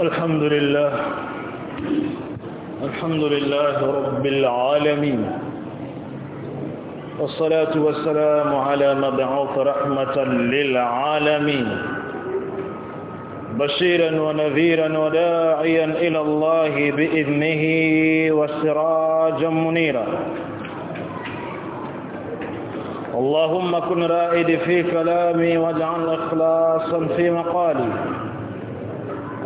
الحمد لله. الحمد لله رب العالمين. والصلاة والسلام على مبعوث رحمة للعالمين. بشيرا ونذيرا وداعيا إلى الله بإذنه وسراجا منيرا. اللهم كن رائد في كلامي واجعل اخلاصا في مقالي.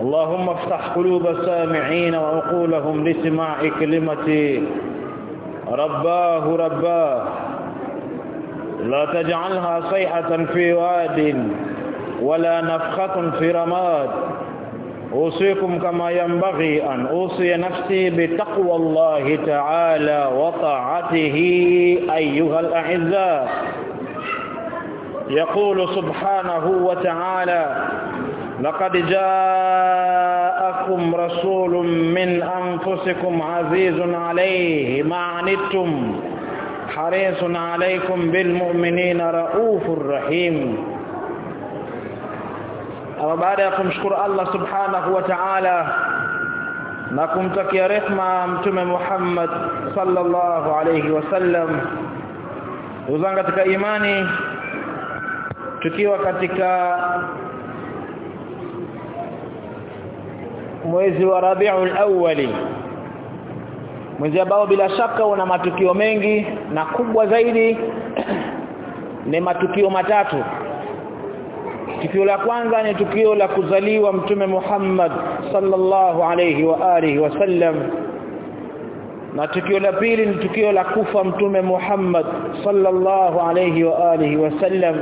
اللهم افتح قلوب السامعين وعقولهم لسماع كلمتي. رباه رباه. لا تجعلها صيحة في واد ولا نفخة في رماد. أوصيكم كما ينبغي أن أوصي نفسي بتقوى الله تعالى وطاعته أيها الأعزاء. يقول سبحانه وتعالى لقد جاءكم رسول من أنفسكم عزيز عليه ما عنتم حريص عليكم بالمؤمنين رؤوف رحيم. أبعد يقوم شكر الله سبحانه وتعالى. نقوم تكي رحمة أمتم محمد صلى الله عليه وسلم. وزنغتك إيماني تكي وكتك mwezi wa Rabiul Awwali mwezi ambao bila shaka una matukio mengi na kubwa zaidi ni matukio matatu. Tukio la kwanza ni tukio la kuzaliwa mtume Muhammad sallallahu alayhi wa alihi wasallam na tukio la pili ni tukio la kufa mtume Muhammad sallallahu alayhi wa alihi wasallam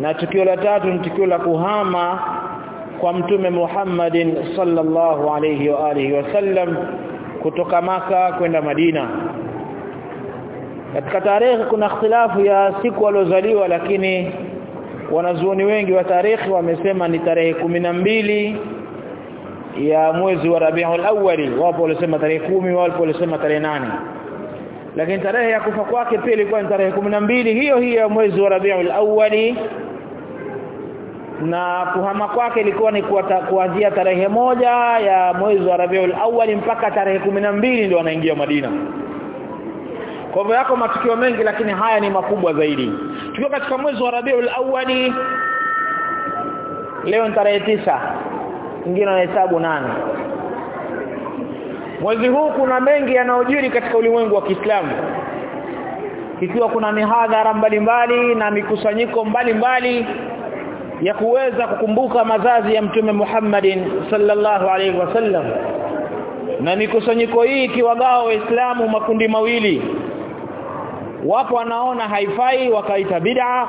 na tukio la tatu ni tukio la kuhama kwa mtume Muhammadin sallallahu alayhi wa alihi wasallam kutoka maka kwenda Madina. Katika tarehe kuna ikhtilafu ya siku alozaliwa lakini wanazuoni wengi wa tarehe wamesema ni tarehe mbili ya mwezi wa Rabiul Awwali wapo walisema tarehe kumi wapo walisema tarehe nane. Lakini tarehe ya kufa kwake pia ilikuwa ni tarehe mbili hiyo hiyo ya mwezi wa Rabiul Awwali na kuhama kwake ilikuwa ni kuanzia tarehe moja ya mwezi wa Rabiul Awwal mpaka tarehe mbili ndio anaingia Madina. Kwa hivyo yako matukio mengi lakini haya ni makubwa zaidi. Tukiwa katika mwezi wa Rabiul Awwali leo ni tarehe tisa wengine wanahesabu nane. Mwezi huu kuna mengi yanayojiri katika ulimwengu wa Kiislamu. Ikiwa kuna mihadhara mbalimbali na mikusanyiko mbalimbali ya kuweza kukumbuka mazazi ya mtume Muhammadin sallallahu alaihi wasallam na mikusanyiko hii ikiwagawa waislamu makundi mawili wapo wanaona haifai wakaita bid'a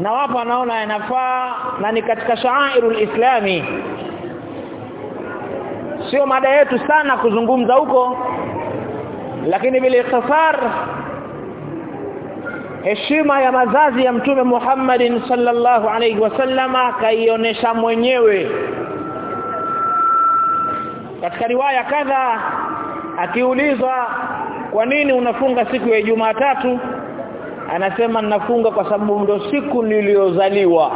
na wapo wanaona yanafaa na ni katika sha'airul islami. Sio mada yetu sana kuzungumza huko lakini bila ikhtisar heshima ya mazazi ya mtume Muhammadin sallallahu alaihi wasallama kaionesha mwenyewe. Katika riwaya kadha akiulizwa kwa nini unafunga siku ya Jumatatu? Anasema ninafunga kwa sababu ndo siku niliyozaliwa.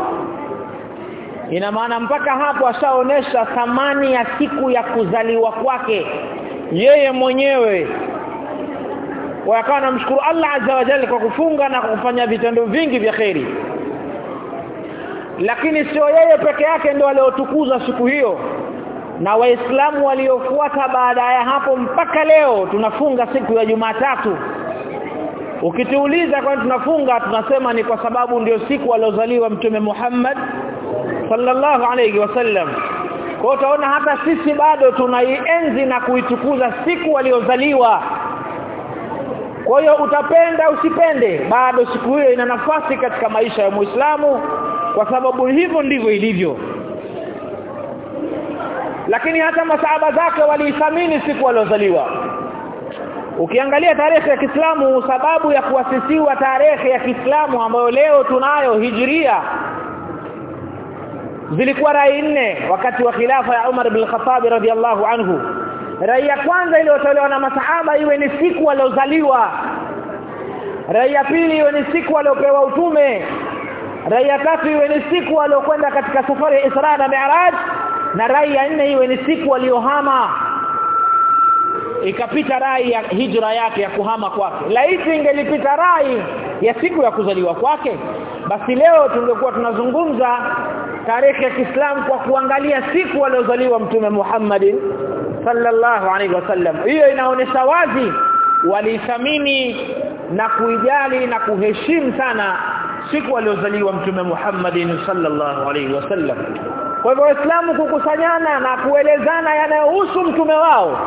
Ina maana mpaka hapo ashaonesha thamani ya siku ya kuzaliwa kwake. Yeye mwenyewe wakawa namshukuru Allah azza wa jalla kwa kufunga na kufanya vitendo vingi vya kheri. Lakini sio yeye peke yake ndio aliotukuza siku hiyo. Na waislamu waliofuata baada ya hapo mpaka leo tunafunga siku ya Jumatatu. Ukituuliza kwa tunafunga tunasema ni kwa sababu ndio siku aliozaliwa mtume Muhammad sallallahu alayhi wasallam kwa utaona hata sisi bado tunaienzi na kuitukuza siku aliozaliwa kwa hiyo utapenda usipende bado siku hiyo ina nafasi katika maisha ya Muislamu kwa sababu hivyo ndivyo ilivyo. Lakini hata masahaba zake waliithamini siku waliozaliwa. Ukiangalia tarehe ya Kiislamu sababu ya kuasisiwa tarehe ya Kiislamu ambayo leo tunayo hijiria zilikuwa rai nne wakati wa khilafa ya Umar bin Khattab radhiallahu anhu rai ya kwanza iliyotolewa na masahaba iwe ni siku waliozaliwa. Rai ya pili iwe ni siku waliopewa utume. Rai ya tatu iwe ni siku waliokwenda katika safari ya Isra na Mi'raj. Na rai ya nne iwe ni siku waliohama. Ikapita rai ya hijra yake ya kuhama kwake. Laiti ingelipita rai ya siku ya kuzaliwa kwake basi leo tungekuwa tunazungumza tarehe ya Kiislamu kwa kuangalia siku aliozaliwa mtume Muhammadin sallallahu alaihi wasallam hiyo inaonesha wazi walithamini na kuijali na kuheshimu sana siku aliozaliwa mtume Muhammadin sallallahu alaihi wasallam kwa hivyo waislamu kukusanyana na kuelezana yanayohusu mtume wao.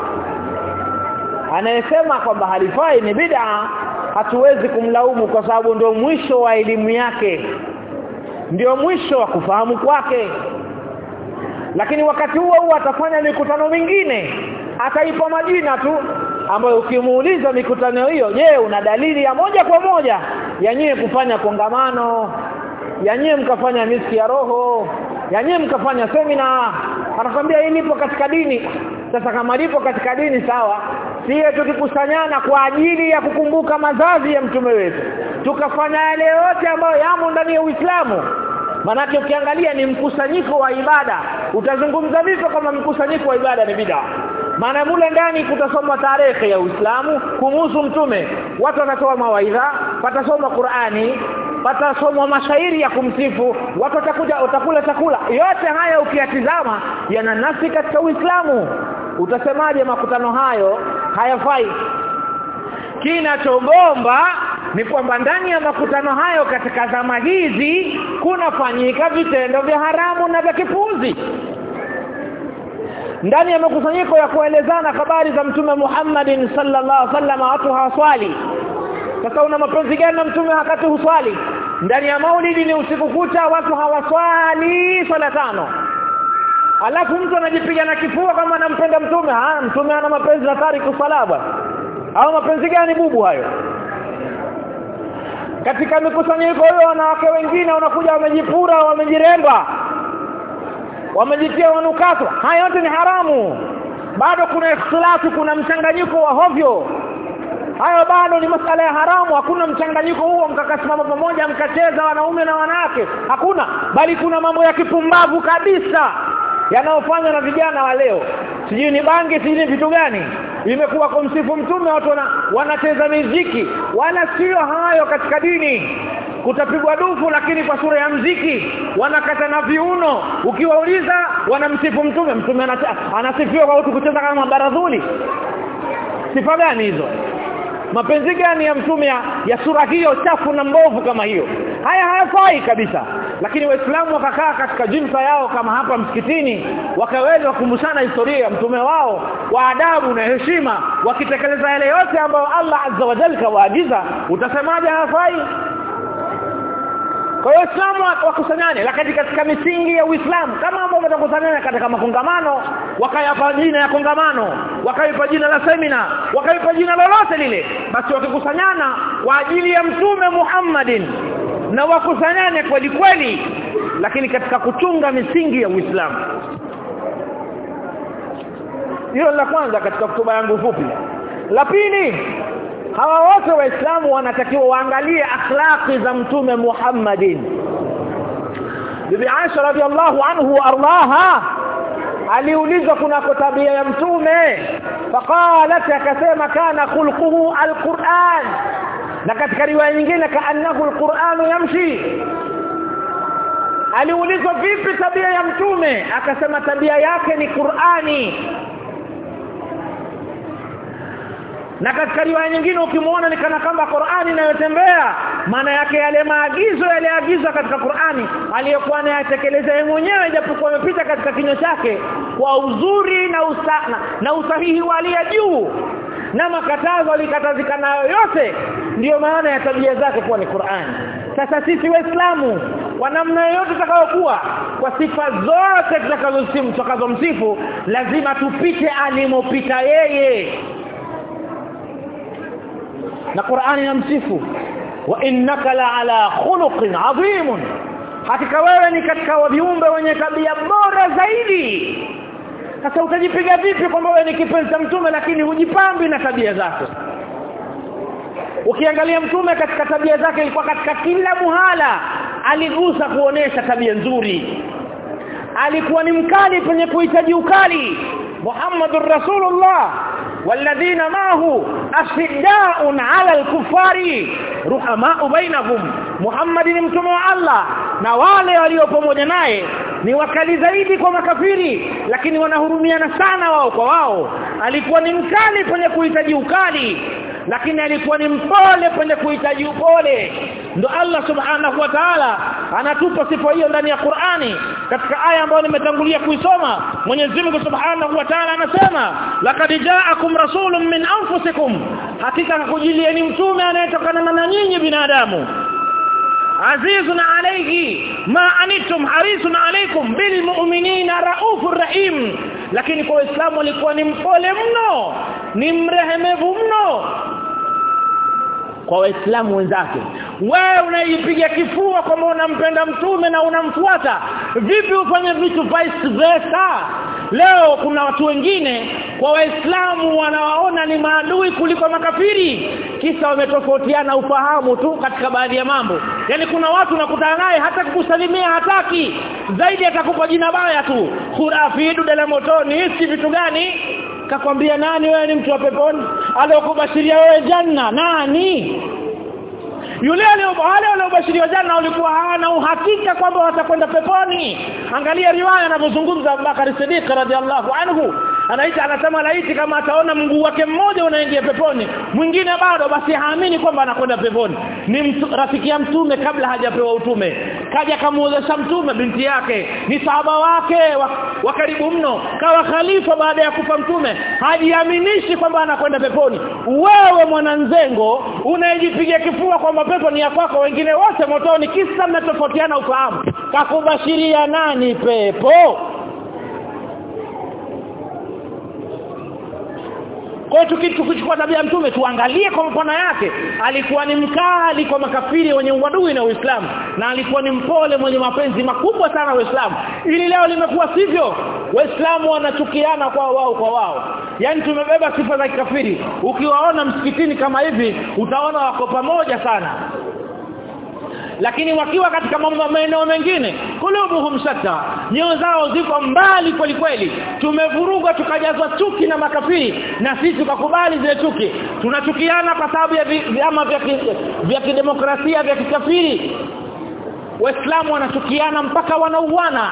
Anayesema kwamba halifai ni bid'a hatuwezi kumlaumu kwa sababu ndio mwisho wa elimu yake. Ndio mwisho wa kufahamu kwake lakini wakati huo huo atafanya mikutano mingine. Ataipa majina tu ambayo ukimuuliza mikutano hiyo je una dalili ya moja kwa moja? Ya nyie kufanya kongamano ya nyie mkafanya misi ya roho ya nyie mkafanya semina anakwambia hii lipo katika dini. Sasa kama lipo katika dini sawa. Sie tukikusanyana kwa ajili ya kukumbuka mazazi ya mtume wetu tukafanya yale yote ambayo yamo ndani ya Uislamu manake ukiangalia ni mkusanyiko wa ibada. Utazungumza vipi kama mkusanyiko wa ibada ni bid'a? Maana mule ndani kutasomwa tarehe ya Uislamu kumuhusu mtume. Watu wanatoa mawaidha patasoma Qur'ani patasomwa mashairi ya kumsifu. Watu watakuja utakula chakula. Yote haya ukiyatizama yana nafsi katika Uislamu. Utasemaje makutano hayo? Hayafai. Kinachogomba ni kwamba ndani ya makutano hayo katika zama hizi kunafanyika vitendo vya haramu na vya kipuzi ndani ya makusanyiko ya kuelezana habari za mtume Muhammadin sallallahu alaihi wasallam watu hawaswali. Sasa una mapenzi gani na mtume wakati huswali? Ndani ya maulidi ni usiku kucha watu hawaswali swala tano. Alafu mtu anajipiga na kifua kama anampenda mtume ha mtume ana mapenzi na tariku salaba au mapenzi gani bubu hayo katika mikusanyiko hiyo wanawake wengine wanakuja wamejipura wamejiremba wamejitia wanukato. Haya yote ni haramu. Bado kuna ikhtilafu kuna mchanganyiko wa hovyo. Hayo bado ni masala ya haramu. Hakuna mchanganyiko huo mkakasimama pamoja mkacheza wanaume na wanawake. Hakuna. Bali kuna mambo ya kipumbavu kabisa yanayofanywa na vijana wa leo sijui ni bangi sijui ni vitu gani. Imekuwa kumsifu mtume watu wana, wanacheza miziki. Wala sio hayo katika dini. Kutapigwa dufu lakini kwa sura ya mziki wanakata na viuno. Ukiwauliza wanamsifu mtume. Mtume anasifiwa kwa watu kucheza kama baradhuli sifa gani hizo mapenzi gani ya mtume ya, sura hiyo chafu na mbovu kama hiyo? Haya hayafai kabisa. Lakini waislamu wakakaa katika jinsa yao kama hapa msikitini wakaweza kukumbushana historia ya mtume wao wa adabu na heshima wakitekeleza yale yote ambayo Allah azza wa jalla kawaagiza. Utasemaje hayafai kwa hiyo wakusanyane lakini katika misingi ya Uislamu kama ambao watakusanyana katika makongamano wakayapa jina ya kongamano wakaipa jina la semina wakaipa jina lolote lile basi wakikusanyana kwa ajili ya mtume Muhammadin na wakusanyane kweli kweli lakini katika kuchunga misingi ya Uislamu. Hilo la kwanza katika hotuba yangu fupi. La pili hawa wote waislamu wanatakiwa waangalie akhlaqi za mtume Muhammadin. Bibi Aisha radhiallahu anhu ardaha aliulizwa kunako tabia ya mtume. Faqalat akasema kana khulquhu alquran. Na katika riwaya nyingine kaannahu alquran yamshi. Aliulizwa vipi tabia ya mtume? Akasema tabia yake ni Qur'ani na katika riwaya nyingine ukimuona ni kana kwamba Qur'ani inayotembea maana yake yale maagizo yaliagizwa katika Qur'ani aliyokuwa anayatekeleza yeye mwenyewe japokuwa amepita katika kinywa chake kwa uzuri na usana na usahihi wa ya juu. Na makatazo alikatazika nayo yote ndiyo maana ya tabia zake kuwa ni Qur'ani. Sasa sisi waislamu kwa namna yoyote tutakayokuwa kwa sifa zote tutakazomsifu lazima tupite alimopita yeye na Qur'ani inamsifu. Wa innaka la ala khuluqin adhim hakika wewe ni katika viumbe wenye tabia bora zaidi. Sasa utajipiga vipi kwamba wewe ni kipenzi cha mtume lakini hujipambi na tabia zako ukiangalia mtume katika tabia zake ilikuwa katika kila muhala aligusa kuonesha tabia nzuri. Alikuwa ni mkali penye kuhitaji ukali. Muhammadur Rasulullah walladhina mahu asiddaun ala alkufari ruhamaa bainahum Muhammad ni mtume wa Allah na wale walio pamoja naye ni wakali zaidi kwa makafiri lakini wanahurumiana sana wao kwa wao alikuwa ni mkali kwenye kuhitaji ukali lakini alikuwa ni mpole kwenye kuhitaji upole ndo Allah subhanahu wa ta'ala anatupa sifa hiyo ndani ya Qur'ani. Katika aya ambayo nimetangulia kuisoma Mwenyezi Mungu subhanahu wa ta'ala anasema laqad ja'akum rasulun min anfusikum. Hakika kujilieni mtume anayetokana na nyinyi binadamu. Azizun alayhi ma anitum harisun alaykum bil mu'minina raufur rahim. Lakini kwa waislamu alikuwa ni mpole mno ni mrehemevu mno kwa waislamu wenzake. Wewe unaipiga kifua kwamba unampenda mtume na unamfuata. Vipi ufanye vitu vice versa? Leo kuna watu wengine kwa waislamu wanawaona ni maadui kuliko makafiri. Kisa wametofautiana ufahamu tu katika baadhi ya mambo. Yani kuna watu nakutana naye hata kukusalimia hataki. Zaidi atakupa jina baya tu. Khurafi dudala motoni hisi vitu gani kakwambia nani wewe ni mtu wa peponi? Aliyokubashiria wewe janna nani? Yule wale waliobashiriwa janna walikuwa hawana uhakika kwamba watakwenda peponi. Angalia riwaya anavyozungumza Abubakar Siddiq radhiallahu anhu anaita anasema laiti kama ataona mguu wake mmoja unaingia peponi mwingine bado basi haamini kwamba anakwenda peponi. Ni mtu, rafiki ya mtume kabla hajapewa utume. Kaja kamuozesha mtume binti yake. Ni sahaba wake wa, wa karibu mno. Kawa khalifa baada ya kufa mtume. Hajiaminishi kwamba anakwenda peponi. Wewe mwananzengo unayejipiga kifua kwamba pepo ni ya kwako wengine wote motoni kisa mnatofautiana ufahamu. Kakubashiria nani pepo Kwa hiyo tukichukua tabia mtume tuangalie kwa mfano yake alikuwa ni mkali kwa makafiri wenye uadui na Uislamu na alikuwa ni mpole mwenye mapenzi makubwa sana Uislamu. Ili leo limekuwa sivyo Waislamu wanachukiana kwa wao kwa wao. Yani tumebeba sifa za kikafiri. Ukiwaona msikitini kama hivi utaona wako pamoja sana lakini wakiwa katika maeneo mengine kulubuhum shatta nyoyo zao ziko mbali kweli kweli. Tumevurugwa tukajazwa chuki na makafiri na sisi tukakubali zile chuki. Tunachukiana kwa sababu ya vyama vya vya kidemokrasia vya kikafiri. Waislamu wanachukiana mpaka wanauana.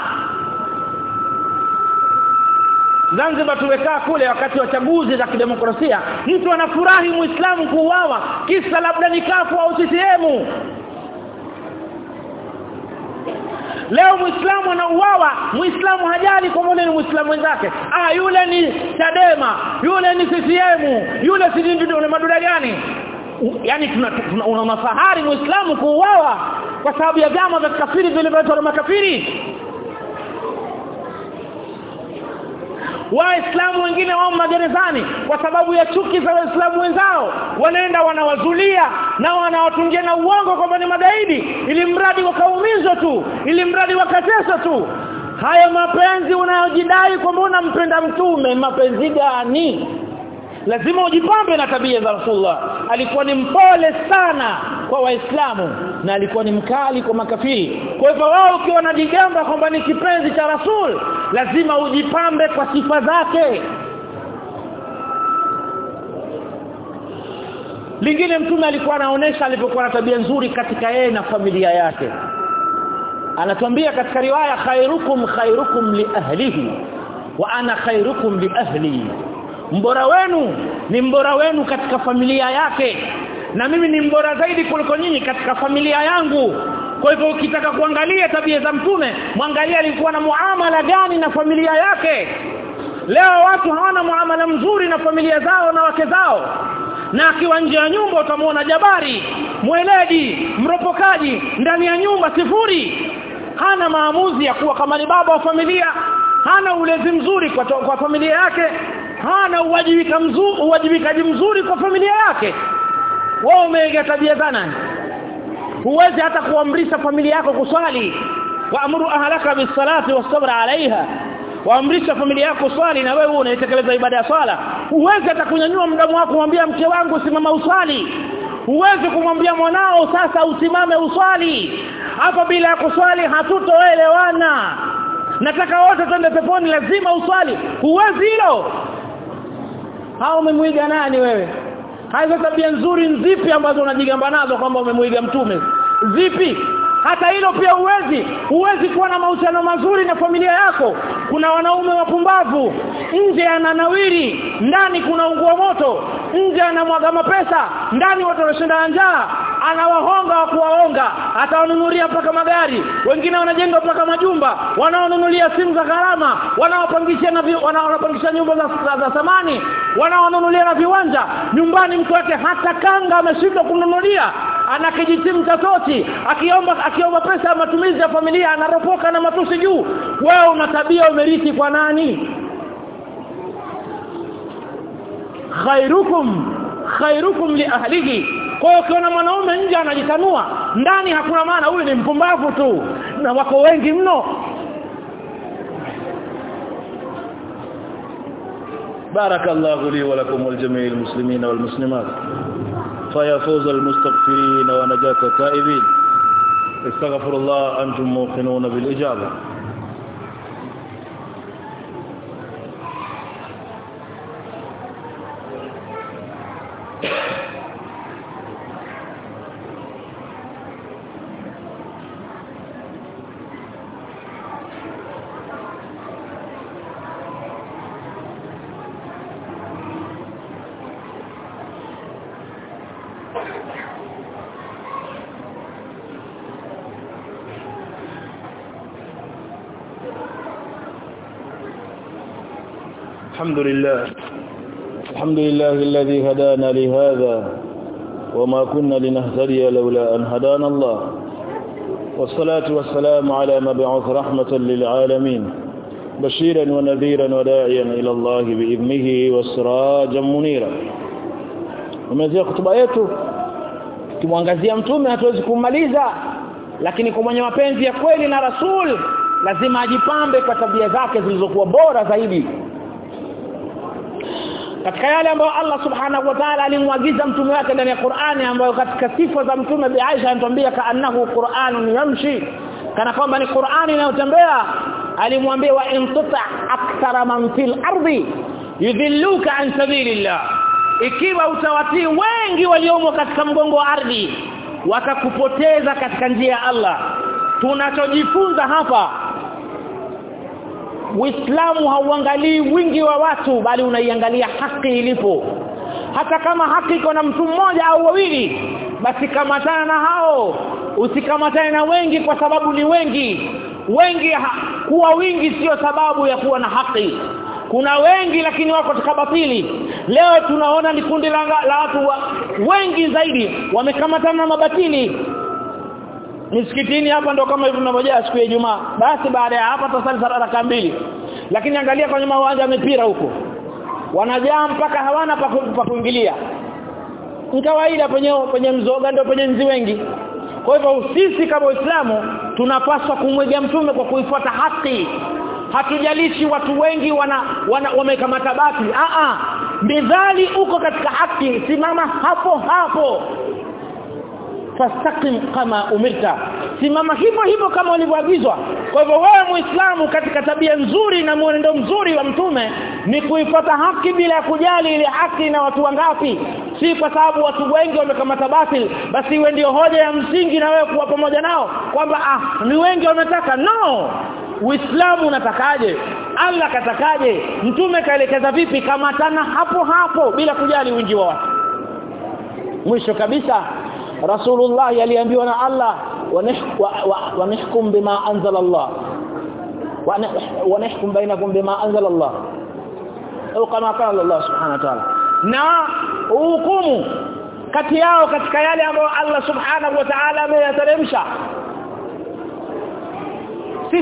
Zanzibar tumekaa kule wakati wa chaguzi za kidemokrasia. Mtu anafurahi muislamu kuuawa kisa labda ni kafu au CCM Leo Muislamu anauawa, Muislamu hajali kwa ni Muislamu wenzake. Ah yule ni Chadema, yule ni CCM, yule si ndio maduda gani? yani tuna, una mafahari Muislamu kuuawa kwa sababu ya vyama vya kafiri vilivyotoa makafiri. Waislamu wengine wao magerezani kwa sababu ya chuki za Waislamu wenzao. Wanaenda wanawazulia na wanawatungia na uongo kwamba ni magaidi ili mradi wakaumizwa tu ili mradi wakateswa tu. Haya mapenzi unayojidai kwamba unampenda mtume mapenzi gani? Lazima ujipambe na tabia za Rasulullah. Alikuwa ni mpole sana kwa waislamu na alikuwa ni mkali kwa makafiri. Kwa hivyo wao ukiwa unajigamba kwamba ni kipenzi cha Rasul lazima ujipambe kwa sifa zake. Lingine mtume alikuwa anaonesha alipokuwa na tabia nzuri katika yeye na familia yake. Anatuambia katika riwaya khairukum khairukum li ahlihi wa ana khairukum li ahli. Mbora wenu ni mbora wenu katika familia yake na mimi ni mbora zaidi kuliko nyinyi katika familia yangu. Kwa hivyo ukitaka kuangalia tabia za mtume mwangalia alikuwa na muamala gani na familia yake. Leo watu hawana muamala mzuri na familia zao na wake zao. Na akiwa nje ya nyumba utamwona jabari mweledi mropokaji ndani ya nyumba sifuri. Hana maamuzi ya kuwa kama ni baba wa familia. Hana ulezi mzuri kwa, kwa familia yake. Hana uwajibika mzuri uwajibikaji mzuri kwa familia yake wao umeiga tabia za nani? Huwezi hata kuamrisha familia yako kuswali. Waamuru ahlaka bisalati wasabra alaiha waamrisha familia yako swali na wewe unaitekeleza ibada ya swala. Huwezi hata kunyanyua mdomo wako kumwambia mke wangu simama uswali. Huwezi kumwambia mwanao sasa usimame uswali. Hapa bila ya kuswali hatutoelewana. Nataka wote twende peponi lazima uswali. Huwezi hilo. Hao umemwiga nani wewe hizo tabia nzuri nzipi ambazo unajigamba nazo kwamba umemuiga mtume? Zipi? Hata hilo pia huwezi. Huwezi kuwa na mahusiano mazuri na familia yako. Kuna wanaume wapumbavu. Nje ananawiri ndani kuna ungua moto. Nje anamwaga mapesa. Ndani watu wanashinda njaa anawahonga wa kuwaonga atawanunulia mpaka magari. Wengine wanajenga mpaka majumba wanaonunulia simu za gharama wanaopangisha na wanaopangisha nyumba za, za, samani wanaonunulia na viwanja. Nyumbani mtu wake hata kanga ameshindwa kununulia ana kijitimu cha toti akiomba akiomba pesa ya matumizi ya familia anaropoka na matusi juu. Wewe una tabia umerithi kwa nani? Khairukum khairukum li ahlihi kwa hiyo ukiona mwanaume nje anajitanua ndani hakuna maana huyu ni mpumbavu tu na wako wengi mno بارك الله لي ولكم ولجميع المسلمين والمسلمات فيا فوز المستغفرين ونجاة التائبين استغفر الله أنتم موقنون بالإجابة الحمد لله. الحمد لله الذي هدانا لهذا وما كنا لنهتدي لولا أن هدانا الله. والصلاة والسلام على مبعوث رحمة للعالمين بشيرا ونذيرا وداعيا إلى الله بإذنه وسراجا منيرا. Umezia kutuba yetu. Kimwangazia mtume hatuwezi kumaliza lakini kwa mwenye mapenzi ya na rasul lazima ajipambe kwa tabia zake zilizokuwa bora zaidi. Katika yale ambayo Allah subhanahu wa ta'ala alimwagiza mtume wake ndani ya Qur'ani ambayo katika sifa za mtume bi Aisha anatuambia kaannahu Qur'anun yamshi. Kana kwamba ni Qur'ani inayotembea. Alimwambia wa intuta akthara man fil ardi yudhilluka an sabilillah. Ikiwa utawatii wengi waliomo katika mgongo wa ardhi watakupoteza katika njia ya Allah. Tunachojifunza hapa Uislamu hauangalii wingi wa watu bali unaiangalia haki ilipo. Hata kama haki iko na mtu mmoja au wawili basi kamatana na hao. Usikamatane na wengi kwa sababu ni wengi. Wengi ha, kuwa wingi sio sababu ya kuwa na haki. Kuna wengi lakini wako katika batili. Leo tunaona ni kundi la, watu wa, wengi zaidi wamekamatana na mabatili misikitini hapa ndo kama hivi tunavyojaa siku ya Ijumaa. Basi baada ya hapa tutasali raka mbili. Lakini angalia kwenye mawanja ya mipira huko. Wanajaa mpaka hawana pa kuingilia. Ni kawaida penye penye mzoga ndio penye nzi wengi. Kwa hivyo sisi kama waislamu tunapaswa kumwiga mtume kwa kuifuata haki. Hatujalishi watu wengi wana, wana wamekamata bati a a midhali uko katika haki. Simama hapo hapo fastaqim kama umirta. Simama hivyo hivyo kama ulivyoagizwa. Kwa hivyo wewe muislamu katika tabia nzuri na mwenendo mzuri wa mtume ni kuifuata haki bila kujali ile haki na watu wangapi. Si kwa sababu watu wengi wamekamata batil basi iwe ndio hoja ya msingi na wewe kuwa pamoja nao kwamba ah ni wengi wametaka. No! Uislamu unatakaje? Allah katakaje? Mtume kaelekeza vipi? Kamatana hapo hapo bila kujali wingi wa watu. Mwisho kabisa Rasulullah aliambiwa na Allah wanahkum bima anzala Allah wanahkum bainakum bima anzala Allah au kama qala Allah subhanahu wa ta'ala. Na hukumu kati yao katika yale ambayo Allah subhanahu wa ta'ala ameyateremsha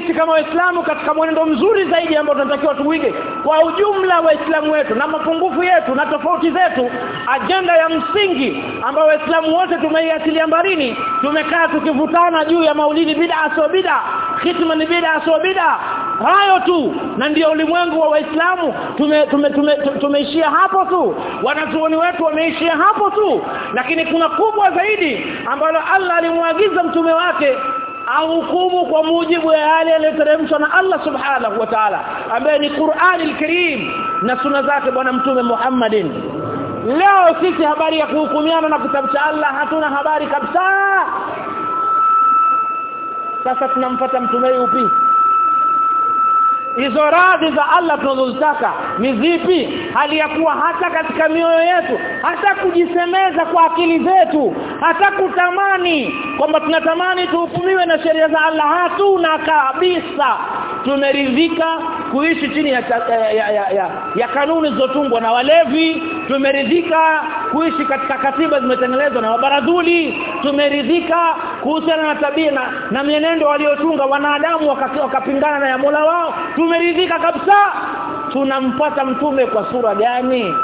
sisi kama waislamu katika mwenendo mzuri zaidi ambao tunatakiwa tuige kwa ujumla waislamu wetu na mapungufu yetu na tofauti zetu ajenda ya msingi ambayo waislamu wote tumeiatilia mbarini tumekaa tukivutana juu ya maulidi bid'a sio bid'a khitma ni bid'a sio bid'a. Hayo tu na ndio ulimwengu wa waislamu tumeishia tume, tume, tume, tume hapo tu. Wanazuoni wetu wameishia hapo tu. Lakini kuna kubwa zaidi ambalo Allah alimwagiza mtume wake ahukumu kwa mujibu ya yale yaliyoteremshwa na Allah subhanahu wa ta'ala ambaye ni Qur'ani al-Karim na sunna zake bwana mtume Muhammadin. Leo sisi habari ya kuhukumiana na kitabu Allah hatuna habari kabisa. Sasa tunamfuata mtume upi hizo radhi za Allah tunazozitaka ni zipi? Hali ya kuwa hata katika mioyo yetu hata kujisemeza kwa akili zetu hata kutamani kwamba tunatamani tuhukumiwe na sheria za Allah hatuna kabisa. Tumeridhika kuishi chini ya, ya, ya, ya, ya, ya kanuni zilizotungwa na walevi. Tumeridhika kuishi katika katiba zimetengenezwa na wabaradhuli tumeridhika kuhusiana na tabia na, na mienendo waliotunga wanadamu wakapingana na ya Mola wao. Tumeridhika kabisa. Tunampata mtume kwa sura gani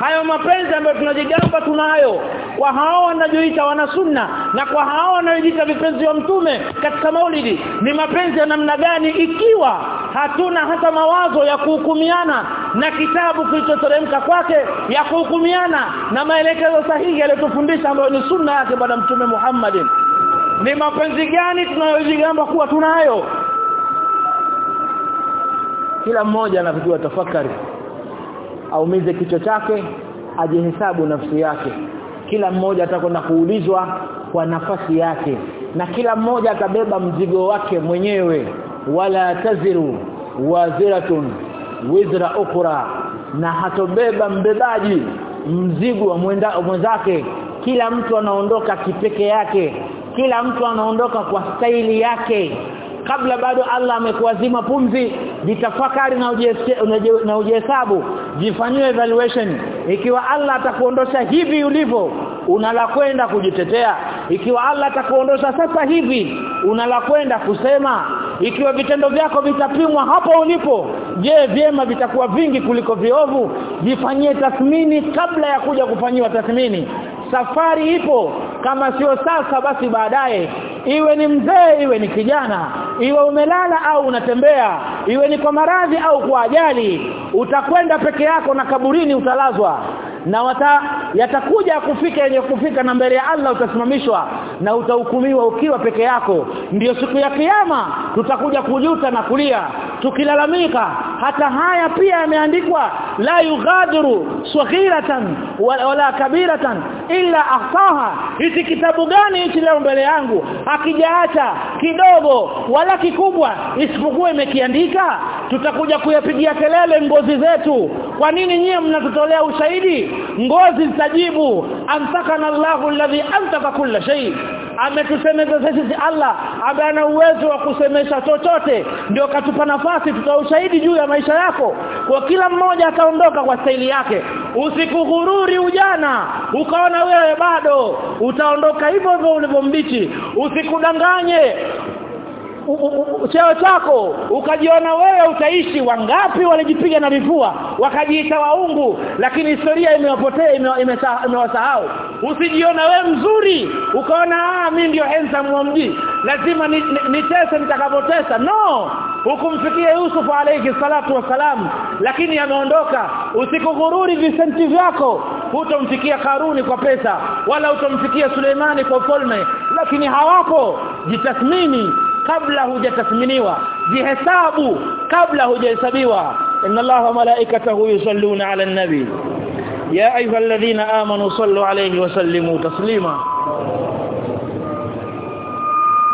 hayo mapenzi ambayo tunajigamba tunayo kwa hao wanajoita wana sunna na kwa hao wanaojiita vipenzi wa mtume katika maulidi ni mapenzi ya namna gani ikiwa hatuna hata mawazo ya kuhukumiana na kitabu kilichoteremka kwake ya kuhukumiana na maelekezo sahihi yaliyotufundisha ambayo ni sunna yake bwana mtume Muhammadin ni mapenzi gani tunayojigamba kuwa tunayo? Kila mmoja anafikiwa tafakari aumize kichwa chake ajihesabu nafsi yake. Kila mmoja atakwenda kuulizwa kwa nafasi yake na kila mmoja atabeba mzigo wake mwenyewe. Wala taziru waziratun wizra ukhra na hatobeba mbebaji mzigo wa mwenzake. Kila mtu anaondoka kipeke yake kila mtu anaondoka kwa staili yake. Kabla bado Allah amekuazima pumzi jitafakari na ujehesabu jifanyie evaluation. Ikiwa Allah atakuondosha hivi ulivyo unala kwenda kujitetea. Ikiwa Allah atakuondosha sasa hivi unala kwenda kusema. Ikiwa vitendo vyako vitapimwa hapo ulipo je vyema vitakuwa vingi kuliko viovu? Jifanyie tathmini kabla ya kuja kufanyiwa tathmini. Safari ipo. Kama sio sasa basi baadaye. Iwe ni mzee iwe ni kijana iwe umelala au unatembea iwe ni kwa maradhi au kwa ajali utakwenda peke yako na kaburini utalazwa. Na wata yatakuja kufika yenye kufika na mbele ya Allah utasimamishwa na utahukumiwa ukiwa peke yako. Ndiyo siku ya kiyama tutakuja kujuta na kulia tukilalamika. Hata haya pia yameandikwa la yughadiru saghiratan wala kabiratan illa ahsaha. Hichi kitabu gani hichi leo mbele yangu? Akijaacha kidogo wala kikubwa isipokuwa imekiandika. Tutakuja kuyapigia kelele ngozi zetu. Kwa nini nyie mnatutolea ushahidi? Ngozi zitajibu. Amtakana Allahu alladhi antaka kulla shay. Ametusemeza sisi Allah. Ambaye ana uwezo wa kusemesha chochote. Ndio katupa nafasi tutoa ushahidi juu ya maisha yako. Kwa kila mmoja ataondoka kwa staili yake usikughururi ujana ukaona wewe bado utaondoka hivyo hivyo ulivyombichi. Usikudanganye cheo chako ukajiona wewe utaishi wangapi walijipiga na vifua wakajiita waungu lakini historia imewapotea imewasahau. Usijiona wewe mzuri ukaona ah mimi ndio handsome wa mji lazima nitese ni, nitakapotesa no! Hukumfikia Yusuf alayhi salatu wasalam lakini ameondoka. Usikughururi visenti vyako hutomfikia Karuni kwa pesa wala utomfikia Suleimani kwa ufalme lakini hawapo. Jitathmini kabla hujatathminiwa jihesabu kabla hujahesabiwa inna allaha wa malaikatahu yusalluna ala nabi ya ayyuhalladhina amanu sallu alayhi wa sallimu taslima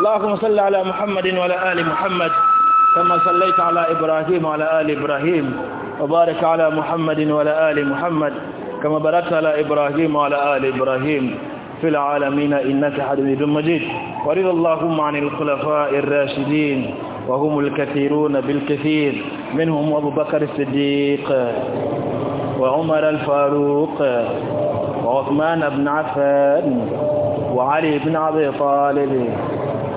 اللهم صل على محمد وعلى ال محمد كما صليت على إبراهيم وعلى ال إبراهيم وبارك على محمد وعلى ال محمد كما باركت على إبراهيم وعلى ال إبراهيم في العالمين إنك حميد مجيد ورضى اللهم عن الخلفاء الراشدين وهم الكثيرون بالكثير منهم أبو بكر الصديق وعمر الفاروق وعثمان بن عفان وعلي بن أبي طالب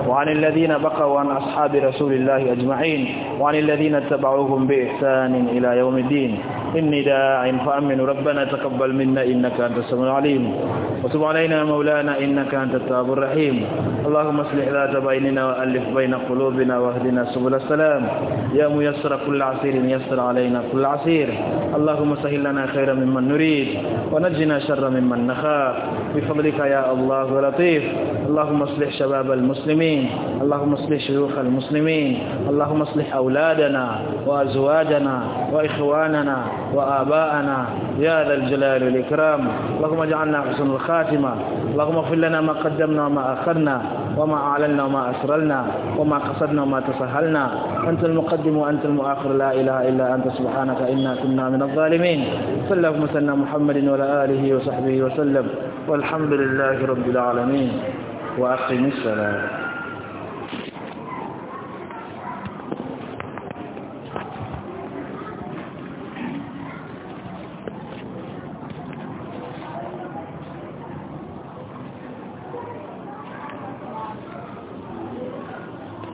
وعن الذين بقوا عن أصحاب رسول الله أجمعين وعن الذين اتبعوهم بإحسان إلى يوم الدين. إني داع فأمن. ربنا تقبل منا إنك أنت السميع العليم. وتب علينا مولانا إنك أنت التواب الرحيم. اللهم أصلح ذات بيننا وألف بين قلوبنا واهدنا سبل السلام. يا ميسر كل عسير يسر علينا كل عسير. اللهم سهل لنا خيرا ممن نريد ونجنا شر ممن نخاف. بفضلك يا الله لطيف. اللهم أصلح شباب المسلمين اللهم أصلح شيوخ المسلمين اللهم أصلح أولادنا وأزواجنا وإخواننا وآباءنا يا ذا الجلال والإكرام. اللهم اجعلنا حسن الخاتمة. اللهم اغفر لنا ما قدمنا وما أخرنا وما أعلنا وما أسرلنا وما قصدنا وما تسهلنا. أنت المقدم وأنت المؤخر. لا إله إلا أنت. سبحانك إنا كنا من الظالمين. صلى الله وسلم محمد وعلى آله وصحبه وسلم. والحمد لله رب العالمين. وأقم السلام